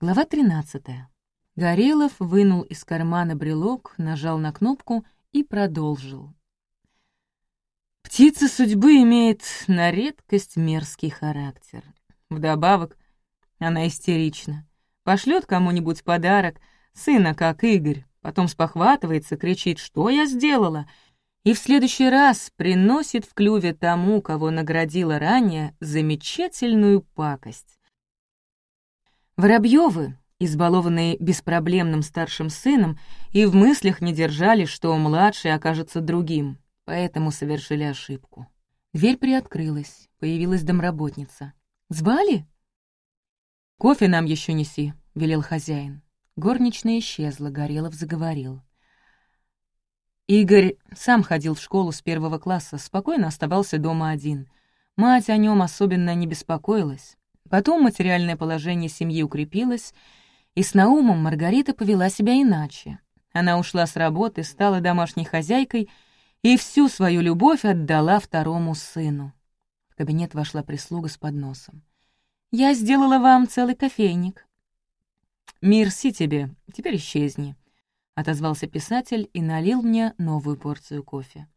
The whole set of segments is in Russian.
Глава 13. Горелов вынул из кармана брелок, нажал на кнопку и продолжил. Птица судьбы имеет на редкость мерзкий характер. Вдобавок, она истерична. Пошлет кому-нибудь подарок, сына, как Игорь, потом спохватывается, кричит «Что я сделала?» и в следующий раз приносит в клюве тому, кого наградила ранее, замечательную пакость. Воробьёвы, избалованные беспроблемным старшим сыном, и в мыслях не держали, что младший окажется другим, поэтому совершили ошибку. Дверь приоткрылась, появилась домработница. «Звали?» «Кофе нам еще неси», — велел хозяин. Горничная исчезла, Горелов заговорил. Игорь сам ходил в школу с первого класса, спокойно оставался дома один. Мать о нем особенно не беспокоилась. Потом материальное положение семьи укрепилось, и с Наумом Маргарита повела себя иначе. Она ушла с работы, стала домашней хозяйкой и всю свою любовь отдала второму сыну. В кабинет вошла прислуга с подносом. «Я сделала вам целый кофейник». «Мирси тебе, теперь исчезни», — отозвался писатель и налил мне новую порцию кофе.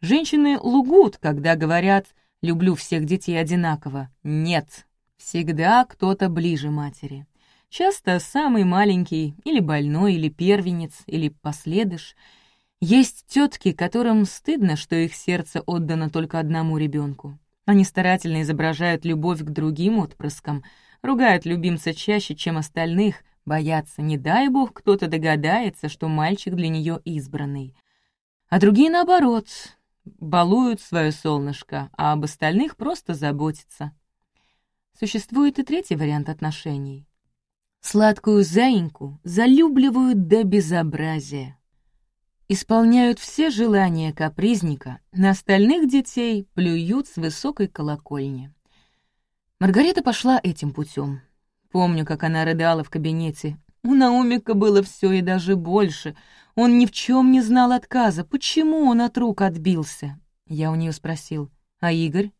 Женщины лугут, когда говорят «люблю всех детей одинаково». Нет, Всегда кто-то ближе матери. Часто самый маленький, или больной, или первенец, или последыш. Есть тетки, которым стыдно, что их сердце отдано только одному ребенку. Они старательно изображают любовь к другим отпрыскам, ругают любимца чаще, чем остальных, боятся, не дай бог, кто-то догадается, что мальчик для нее избранный. А другие, наоборот, балуют свое солнышко, а об остальных просто заботятся. Существует и третий вариант отношений. Сладкую заиньку залюбливают до безобразия. Исполняют все желания капризника, на остальных детей плюют с высокой колокольни. Маргарита пошла этим путем. Помню, как она рыдала в кабинете. У Наумика было все и даже больше. Он ни в чем не знал отказа. Почему он от рук отбился? Я у нее спросил. А Игорь?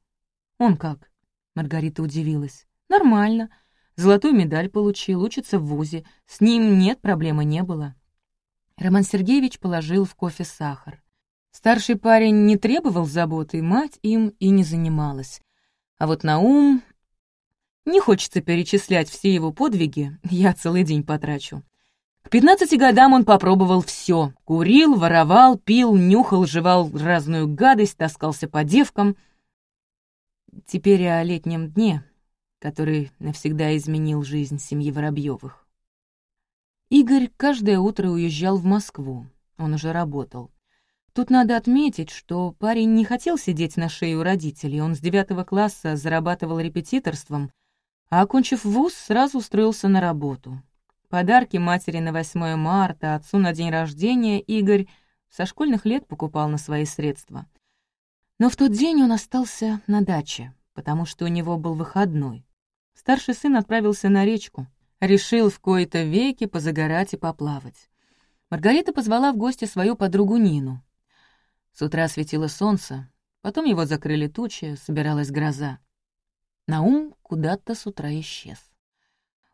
Он как? Маргарита удивилась. «Нормально. Золотую медаль получил, учится в ВУЗе. С ним нет, проблемы не было». Роман Сергеевич положил в кофе сахар. Старший парень не требовал заботы, мать им и не занималась. А вот Наум... Не хочется перечислять все его подвиги, я целый день потрачу. К пятнадцати годам он попробовал все: Курил, воровал, пил, нюхал, жевал разную гадость, таскался по девкам — Теперь о летнем дне, который навсегда изменил жизнь семьи Воробьевых. Игорь каждое утро уезжал в Москву. Он уже работал. Тут надо отметить, что парень не хотел сидеть на шее у родителей. Он с девятого класса зарабатывал репетиторством, а, окончив вуз, сразу устроился на работу. Подарки матери на 8 марта, отцу на день рождения Игорь со школьных лет покупал на свои средства. Но в тот день он остался на даче, потому что у него был выходной. Старший сын отправился на речку, решил в кои-то веки позагорать и поплавать. Маргарита позвала в гости свою подругу Нину. С утра светило солнце, потом его закрыли тучи, собиралась гроза. Наум куда-то с утра исчез.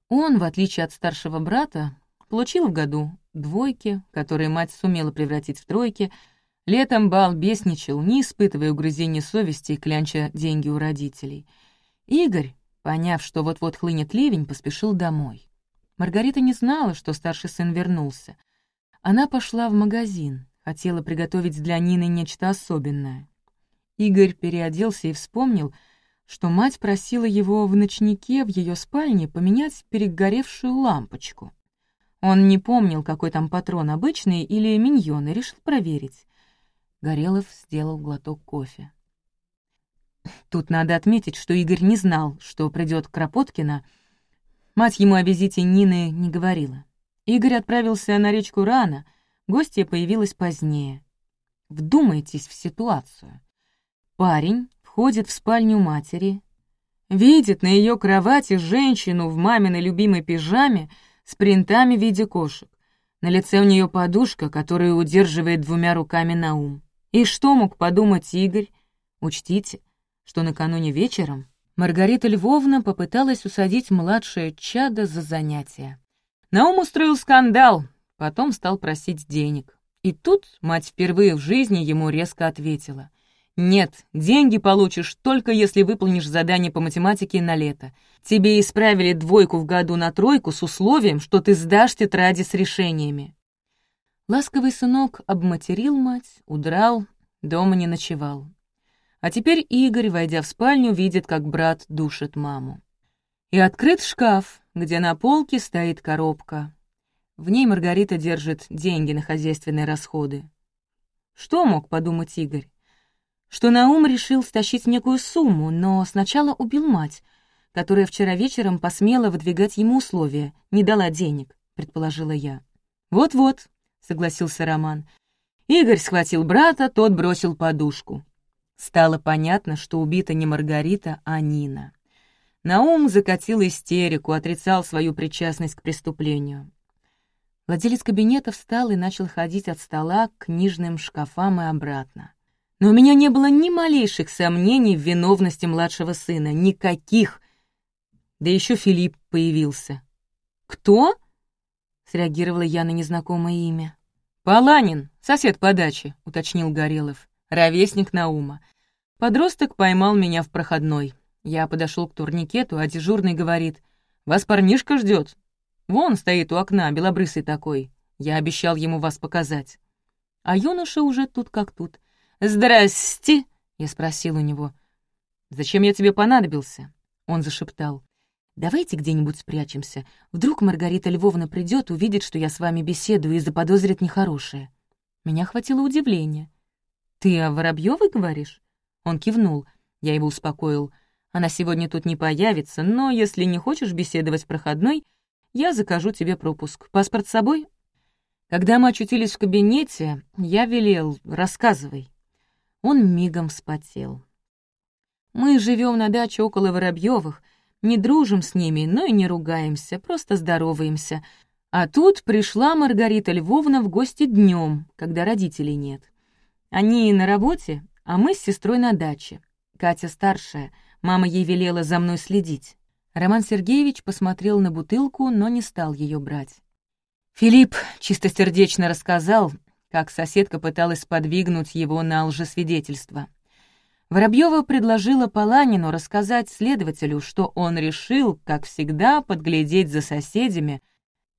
Он, в отличие от старшего брата, получил в году двойки, которые мать сумела превратить в тройки — Летом Бал бесничал, не испытывая угрызения совести и клянча деньги у родителей. Игорь, поняв, что вот-вот хлынет ливень, поспешил домой. Маргарита не знала, что старший сын вернулся. Она пошла в магазин, хотела приготовить для Нины нечто особенное. Игорь переоделся и вспомнил, что мать просила его в ночнике в ее спальне поменять перегоревшую лампочку. Он не помнил, какой там патрон, обычный или миньон, и решил проверить. Горелов сделал глоток кофе. Тут надо отметить, что Игорь не знал, что придет Кропоткина. Мать ему о визите Нины не говорила. Игорь отправился на речку рано, гостья появилась позднее. Вдумайтесь в ситуацию. Парень входит в спальню матери, видит на ее кровати женщину в маминой любимой пижаме с принтами в виде кошек. На лице у нее подушка, которую удерживает двумя руками на ум. И что мог подумать Игорь? Учтите, что накануне вечером Маргарита Львовна попыталась усадить младшее чадо за занятия. Наум устроил скандал, потом стал просить денег. И тут мать впервые в жизни ему резко ответила. «Нет, деньги получишь только если выполнишь задание по математике на лето. Тебе исправили двойку в году на тройку с условием, что ты сдашь тетради с решениями». Ласковый сынок обматерил мать, удрал, дома не ночевал. А теперь Игорь, войдя в спальню, видит, как брат душит маму. И открыт шкаф, где на полке стоит коробка. В ней Маргарита держит деньги на хозяйственные расходы. Что мог подумать Игорь? Что Наум решил стащить некую сумму, но сначала убил мать, которая вчера вечером посмела выдвигать ему условия, не дала денег, предположила я. «Вот-вот», — согласился Роман. Игорь схватил брата, тот бросил подушку. Стало понятно, что убита не Маргарита, а Нина. Наум закатил истерику, отрицал свою причастность к преступлению. Владелец кабинета встал и начал ходить от стола к книжным шкафам и обратно. Но у меня не было ни малейших сомнений в виновности младшего сына, никаких. Да еще Филипп появился. «Кто?» — среагировала я на незнакомое имя. «Паланин, сосед по даче», — уточнил Горелов ровесник Наума. Подросток поймал меня в проходной. Я подошел к турникету, а дежурный говорит, «Вас парнишка ждет. Вон стоит у окна, белобрысый такой. Я обещал ему вас показать». А юноша уже тут как тут. «Здрасте!» — я спросил у него. «Зачем я тебе понадобился?» Он зашептал. «Давайте где-нибудь спрячемся. Вдруг Маргарита Львовна придет, увидит, что я с вами беседую и заподозрит нехорошее». Меня хватило удивления. «Ты о Воробьёвой говоришь?» Он кивнул. Я его успокоил. «Она сегодня тут не появится, но если не хочешь беседовать проходной, я закажу тебе пропуск. Паспорт с собой?» Когда мы очутились в кабинете, я велел «рассказывай». Он мигом вспотел. «Мы живем на даче около Воробьёвых, не дружим с ними, но и не ругаемся, просто здороваемся. А тут пришла Маргарита Львовна в гости днем, когда родителей нет. Они на работе, а мы с сестрой на даче. Катя старшая, мама ей велела за мной следить. Роман Сергеевич посмотрел на бутылку, но не стал ее брать. Филипп чистосердечно рассказал, как соседка пыталась подвигнуть его на лжесвидетельство. Воробьева предложила Паланину рассказать следователю, что он решил, как всегда, подглядеть за соседями,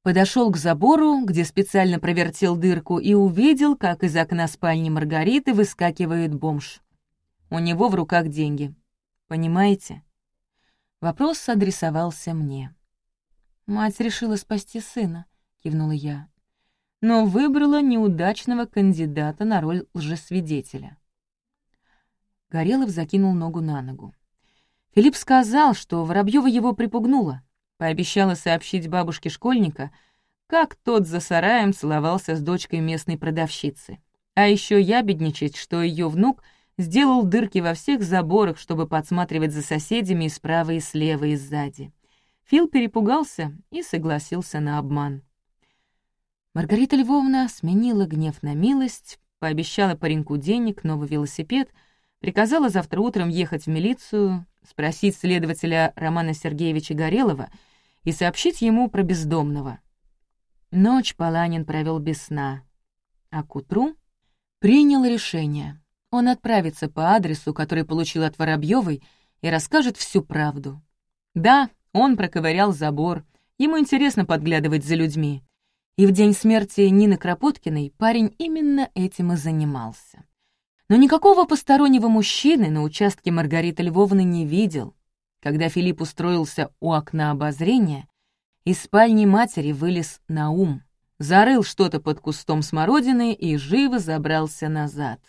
Подошел к забору, где специально провертел дырку, и увидел, как из окна спальни Маргариты выскакивает бомж. У него в руках деньги. Понимаете? Вопрос адресовался мне. «Мать решила спасти сына», — кивнула я, но выбрала неудачного кандидата на роль лжесвидетеля. Горелов закинул ногу на ногу. Филипп сказал, что Воробьева его припугнула. Пообещала сообщить бабушке школьника, как тот за сараем целовался с дочкой местной продавщицы. А еще ябедничать, что ее внук сделал дырки во всех заборах, чтобы подсматривать за соседями и справа, и слева, и сзади. Фил перепугался и согласился на обман. Маргарита Львовна сменила гнев на милость, пообещала пареньку денег, новый велосипед, приказала завтра утром ехать в милицию, спросить следователя Романа Сергеевича Горелова — и сообщить ему про бездомного. Ночь Паланин провел без сна, а к утру принял решение. Он отправится по адресу, который получил от Воробьевой, и расскажет всю правду. Да, он проковырял забор, ему интересно подглядывать за людьми. И в день смерти Нины Кропоткиной парень именно этим и занимался. Но никакого постороннего мужчины на участке Маргариты Львовны не видел — когда Филипп устроился у окна обозрения, из спальни матери вылез на ум, зарыл что-то под кустом смородины и живо забрался назад.